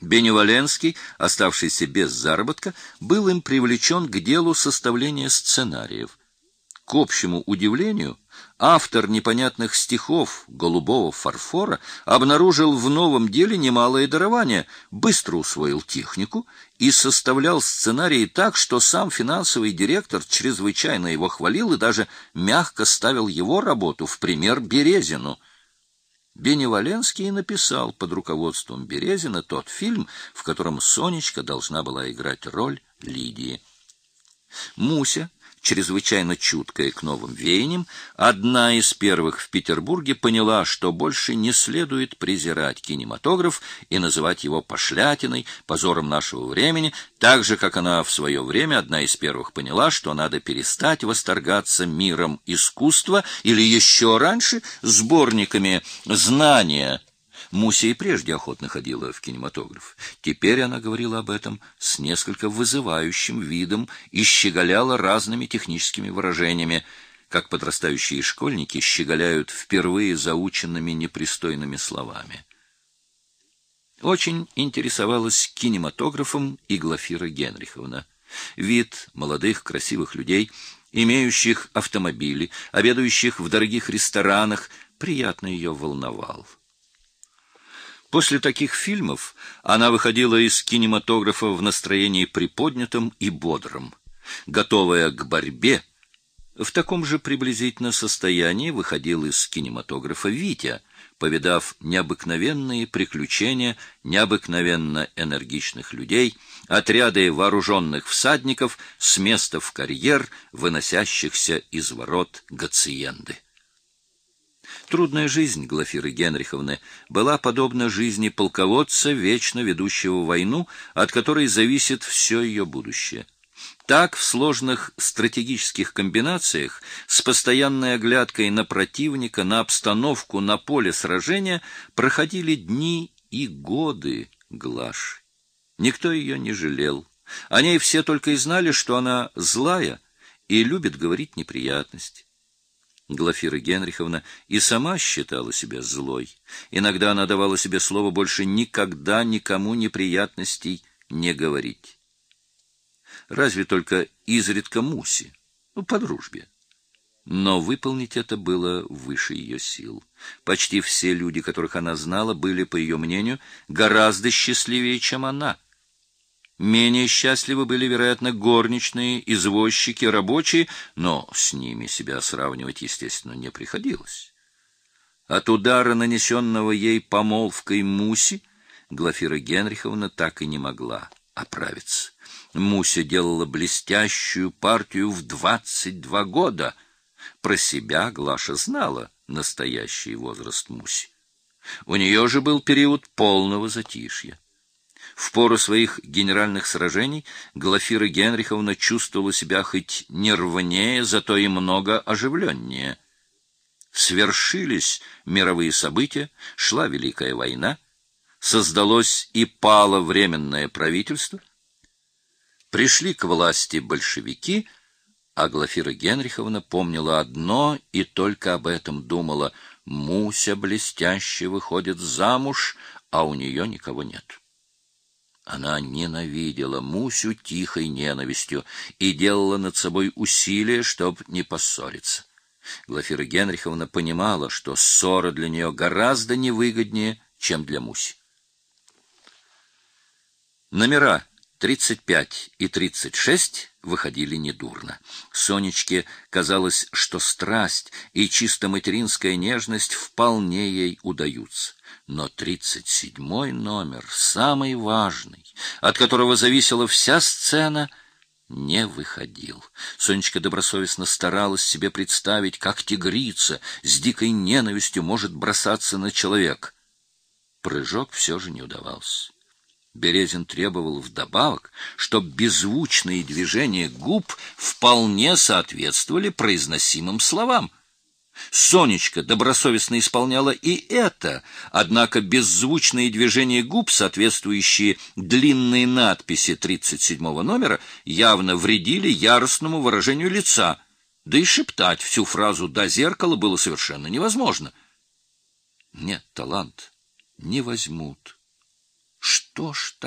Беневаленский, оставшийся без заработка, был им привлечен к делу составления сценариев. К общему удивлению, автор непонятных стихов «Голубого фарфора» обнаружил в новом деле немалое дарование, быстро усвоил технику и составлял сценарии так, что сам финансовый директор чрезвычайно его хвалил и даже мягко ставил его работу в пример Березину. Беневаленский написал под руководством Березина тот фильм, в котором Сонечка должна была играть роль Лидии. Муся чрезвычайно чуткая к новым веяниям, одна из первых в Петербурге поняла, что больше не следует презирать кинематограф и называть его пошлятиной, позором нашего времени, так же, как она в свое время одна из первых поняла, что надо перестать восторгаться миром искусства или еще раньше сборниками знания, Муся и прежде охотно ходила в кинематограф. Теперь она говорила об этом с несколько вызывающим видом и щеголяла разными техническими выражениями, как подрастающие школьники щеголяют впервые заученными непристойными словами. Очень интересовалась кинематографом и Глафира Генриховна. Вид молодых красивых людей, имеющих автомобили, обедающих в дорогих ресторанах, приятно ее волновал. После таких фильмов она выходила из кинематографа в настроении приподнятом и бодром, готовая к борьбе. В таком же приблизительно состоянии выходил из кинематографа Витя, повидав необыкновенные приключения необыкновенно энергичных людей, отряды вооруженных всадников с места в карьер, выносящихся из ворот Гациенды. Трудная жизнь Глафиры Генриховны была подобна жизни полководца, вечно ведущего войну, от которой зависит все ее будущее. Так в сложных стратегических комбинациях, с постоянной оглядкой на противника, на обстановку, на поле сражения, проходили дни и годы Глаш. Никто ее не жалел. О ней все только и знали, что она злая и любит говорить неприятности. Глафира Генриховна и сама считала себя злой. Иногда она давала себе слово больше никогда никому неприятностей не говорить. Разве только изредка Муси, ну, по дружбе. Но выполнить это было выше ее сил. Почти все люди, которых она знала, были, по ее мнению, гораздо счастливее, чем она — Менее счастливы были, вероятно, горничные, извозчики, рабочие, но с ними себя сравнивать, естественно, не приходилось. От удара, нанесенного ей помолвкой Муси, Глафира Генриховна так и не могла оправиться. Муся делала блестящую партию в двадцать два года. Про себя Глаша знала настоящий возраст Муси. У нее же был период полного затишья. В пору своих генеральных сражений Глафира Генриховна чувствовала себя хоть нервнее, зато и много оживленнее. Свершились мировые события, шла Великая война, создалось и пало временное правительство, пришли к власти большевики, а Глафира Генриховна помнила одно и только об этом думала — Муся блестяще выходит замуж, а у нее никого нет. Она ненавидела Мусю тихой ненавистью и делала над собой усилия, чтобы не поссориться. Глафира Генриховна понимала, что ссора для нее гораздо невыгоднее, чем для Муси. Номера 35 и 36 выходили недурно. Сонечке казалось, что страсть и чисто материнская нежность вполне ей удаются но тридцать седьмой номер, самый важный, от которого зависела вся сцена, не выходил. Сонечка добросовестно старалась себе представить, как тигрица с дикой ненавистью может бросаться на человека. Прыжок все же не удавался. Березин требовал вдобавок, чтобы беззвучные движения губ вполне соответствовали произносимым словам. Сонечка добросовестно исполняла и это, однако беззвучные движения губ, соответствующие длинной надписи 37-го номера, явно вредили яростному выражению лица, да и шептать всю фразу до зеркала было совершенно невозможно. Нет, талант не возьмут. Что ж так